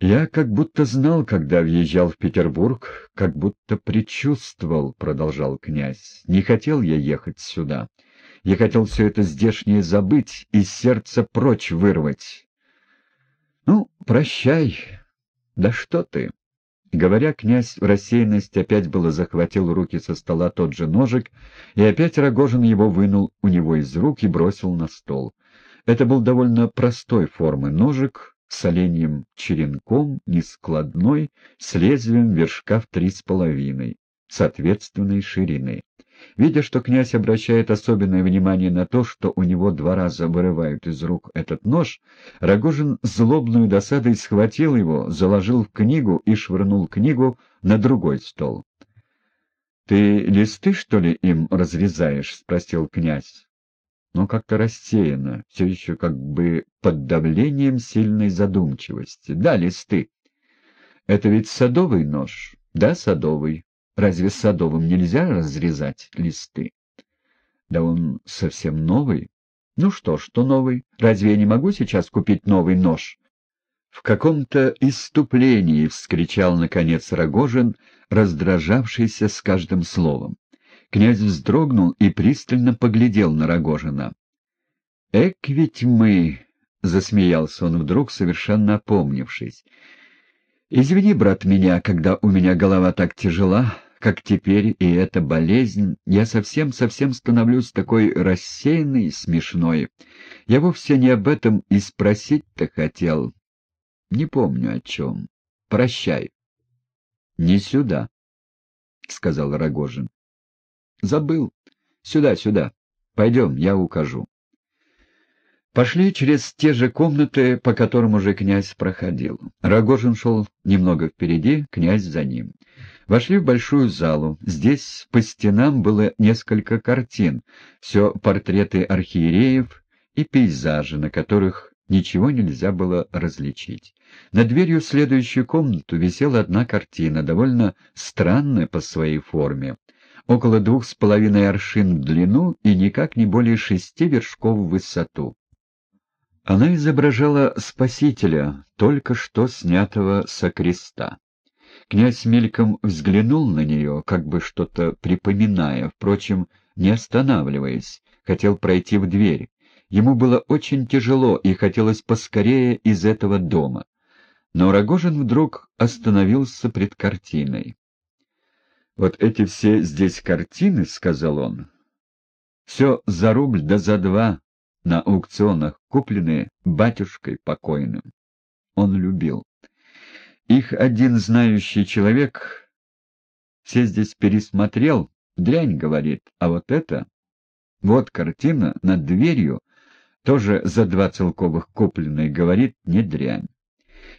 «Я как будто знал, когда въезжал в Петербург, как будто предчувствовал», — продолжал князь. «Не хотел я ехать сюда. Я хотел все это здешнее забыть и сердце прочь вырвать. Ну, прощай. Да что ты!» Говоря, князь в рассеянности опять было захватил руки со стола тот же ножик, и опять Рогожин его вынул у него из рук и бросил на стол. Это был довольно простой формы ножик, с оленьим черенком, нескладной, с лезвием вершка в три с половиной, соответственной ширины. Видя, что князь обращает особенное внимание на то, что у него два раза вырывают из рук этот нож, Рогожин злобную досадой схватил его, заложил в книгу и швырнул книгу на другой стол. — Ты листы, что ли, им разрезаешь? — спросил князь. Но как-то рассеянно, все еще как бы под давлением сильной задумчивости. — Да, листы. — Это ведь садовый нож? — Да, садовый. Разве садовым нельзя разрезать листы? Да он совсем новый. Ну что, что новый? Разве я не могу сейчас купить новый нож? В каком-то иступлении вскричал, наконец, Рогожин, раздражавшийся с каждым словом. Князь вздрогнул и пристально поглядел на Рогожина. «Эк ведь мы!» — засмеялся он вдруг, совершенно опомнившись. «Извини, брат, меня, когда у меня голова так тяжела, как теперь, и эта болезнь, я совсем-совсем становлюсь такой рассеянной и смешной. Я вовсе не об этом и спросить-то хотел. Не помню о чем. Прощай. — Не сюда, — сказал Рогожин. — Забыл. Сюда, сюда. Пойдем, я укажу. Пошли через те же комнаты, по которым уже князь проходил. Рогожин шел немного впереди, князь за ним. Вошли в большую залу. Здесь по стенам было несколько картин, все портреты архиереев и пейзажи, на которых ничего нельзя было различить. Над дверью в следующую комнату висела одна картина, довольно странная по своей форме, около двух с половиной аршин в длину и никак не более шести вершков в высоту. Она изображала Спасителя, только что снятого со креста. Князь мельком взглянул на нее, как бы что-то припоминая, впрочем, не останавливаясь, хотел пройти в дверь. Ему было очень тяжело и хотелось поскорее из этого дома. Но Рогожин вдруг остановился пред картиной. «Вот эти все здесь картины, — сказал он, — все за рубль да за два на аукционах, купленные батюшкой покойным. Он любил. Их один знающий человек все здесь пересмотрел, дрянь говорит, а вот это... Вот картина над дверью, тоже за два целковых купленной, говорит, не дрянь.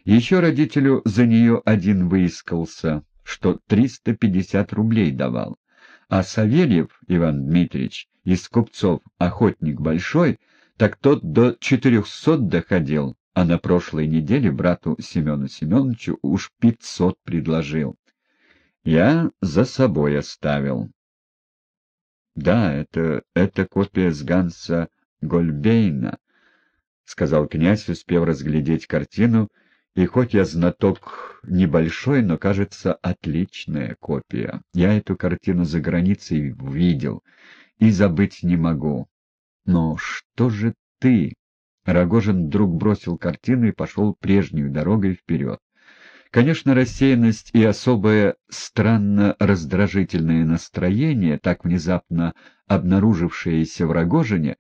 Еще родителю за нее один выискался, что 350 рублей давал. А Савельев Иван Дмитриевич из купцов охотник большой, так тот до 400 доходил, а на прошлой неделе брату Семену Семеновичу уж пятьсот предложил. Я за собой оставил. Да, это, это копия с Ганса Гольбейна, — сказал князь, успев разглядеть картину, и хоть я знаток небольшой, но, кажется, отличная копия. Я эту картину за границей видел и забыть не могу. Но что же ты? Рогожин вдруг бросил картину и пошел прежнюю дорогой вперед. Конечно, рассеянность и особое странно раздражительное настроение, так внезапно обнаружившееся в Рогожине,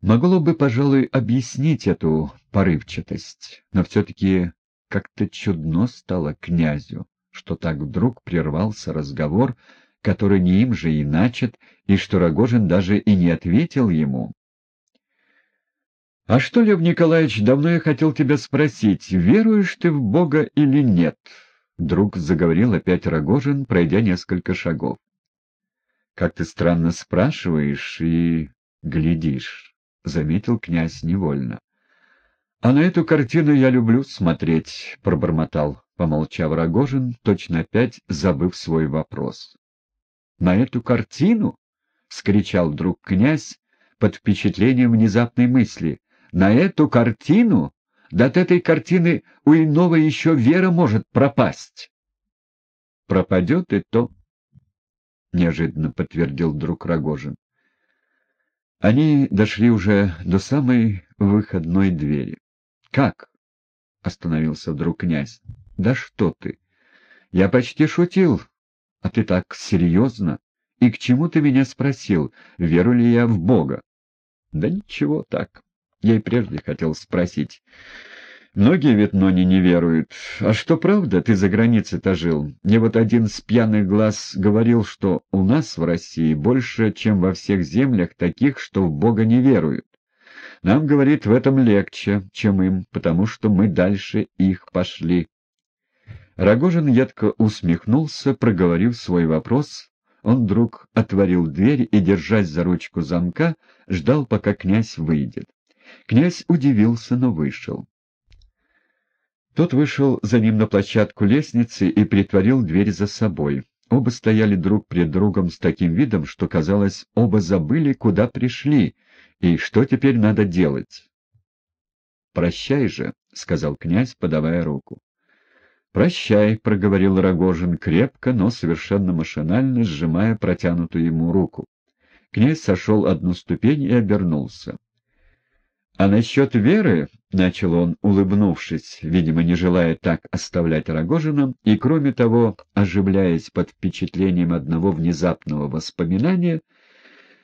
могло бы, пожалуй, объяснить эту порывчатость, но все-таки как-то чудно стало князю, что так вдруг прервался разговор, который не им же и начат, и что Рогожин даже и не ответил ему, «А что, Лев Николаевич, давно я хотел тебя спросить, веруешь ты в Бога или нет?» Вдруг заговорил опять Рогожин, пройдя несколько шагов. «Как ты странно спрашиваешь и глядишь», — заметил князь невольно. «А на эту картину я люблю смотреть», — пробормотал, помолчав Рогожин, точно опять забыв свой вопрос. «На эту картину?» — скричал вдруг князь под впечатлением внезапной мысли — на эту картину? Да от этой картины у иного еще вера может пропасть. Пропадет и то, — неожиданно подтвердил друг Рогожин. Они дошли уже до самой выходной двери. — Как? — остановился вдруг князь. — Да что ты! Я почти шутил, а ты так серьезно. И к чему ты меня спросил, веру ли я в Бога? — Да ничего так. Я и прежде хотел спросить. Многие ведь Нони не веруют. А что правда, ты за границей-то жил? Мне вот один с пьяных глаз говорил, что у нас в России больше, чем во всех землях, таких, что в Бога не веруют. Нам, говорит, в этом легче, чем им, потому что мы дальше их пошли. Рогожин едко усмехнулся, проговорив свой вопрос. Он вдруг отворил дверь и, держась за ручку замка, ждал, пока князь выйдет. Князь удивился, но вышел. Тот вышел за ним на площадку лестницы и притворил дверь за собой. Оба стояли друг пред другом с таким видом, что, казалось, оба забыли, куда пришли и что теперь надо делать. «Прощай же», — сказал князь, подавая руку. «Прощай», — проговорил Рогожин крепко, но совершенно машинально, сжимая протянутую ему руку. Князь сошел одну ступень и обернулся. «А насчет веры...» — начал он, улыбнувшись, видимо, не желая так оставлять Рогожина, и, кроме того, оживляясь под впечатлением одного внезапного воспоминания,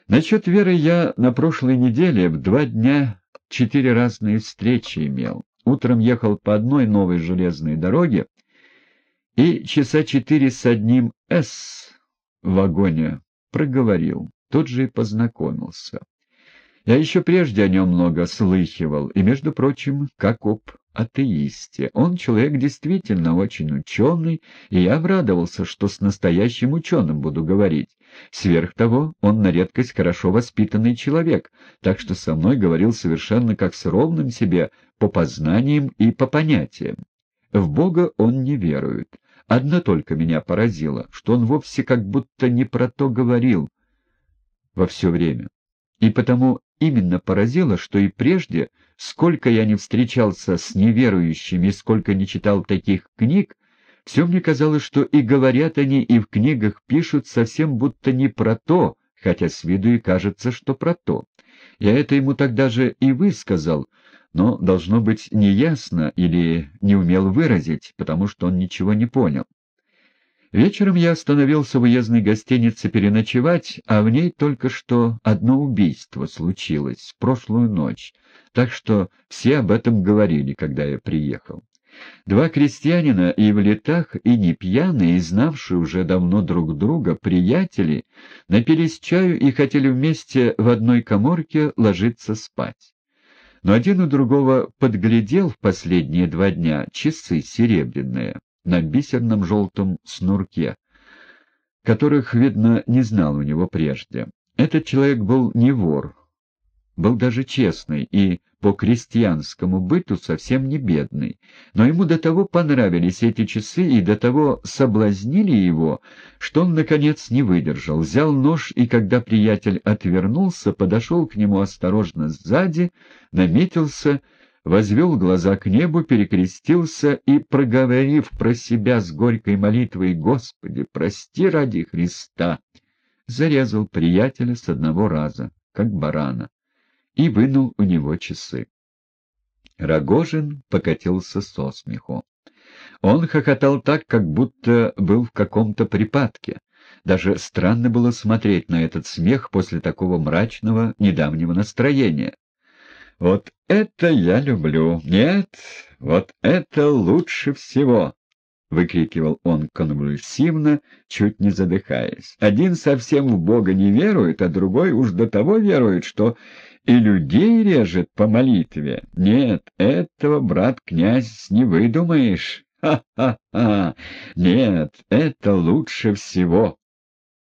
«насчет веры я на прошлой неделе в два дня четыре разные встречи имел. Утром ехал по одной новой железной дороге и часа четыре с одним «С» в вагоне проговорил, тут же и познакомился. Я еще прежде о нем много слыхивал, и, между прочим, как об атеисте. Он человек действительно очень ученый, и я обрадовался, что с настоящим ученым буду говорить. Сверх того, он на редкость хорошо воспитанный человек, так что со мной говорил совершенно как с ровным себе по познаниям и по понятиям. В Бога он не верует. Одно только меня поразило, что он вовсе как будто не про то говорил во все время. И потому именно поразило, что и прежде, сколько я не встречался с неверующими, сколько не читал таких книг, все мне казалось, что и говорят они, и в книгах пишут совсем будто не про то, хотя с виду и кажется, что про то. Я это ему тогда же и высказал, но, должно быть, неясно или не умел выразить, потому что он ничего не понял. Вечером я остановился в уездной гостинице переночевать, а в ней только что одно убийство случилось, прошлую ночь, так что все об этом говорили, когда я приехал. Два крестьянина и в летах, и не пьяные, и знавшие уже давно друг друга, приятели, напились чаю и хотели вместе в одной коморке ложиться спать. Но один у другого подглядел в последние два дня часы серебряные, на бисерном желтом снурке, которых, видно, не знал у него прежде. Этот человек был не вор, был даже честный и по крестьянскому быту совсем не бедный, но ему до того понравились эти часы и до того соблазнили его, что он, наконец, не выдержал, взял нож и, когда приятель отвернулся, подошел к нему осторожно сзади, наметился возвел глаза к небу, перекрестился и, проговорив про себя с горькой молитвой «Господи, прости ради Христа», зарезал приятеля с одного раза, как барана, и вынул у него часы. Рогожин покатился со смеху. Он хохотал так, как будто был в каком-то припадке. Даже странно было смотреть на этот смех после такого мрачного недавнего настроения. Вот это я люблю. Нет, вот это лучше всего. — выкрикивал он конвульсивно, чуть не задыхаясь. «Один совсем в Бога не верует, а другой уж до того верует, что и людей режет по молитве. Нет, этого, брат-князь, не выдумаешь. Ха-ха-ха! Нет, это лучше всего!»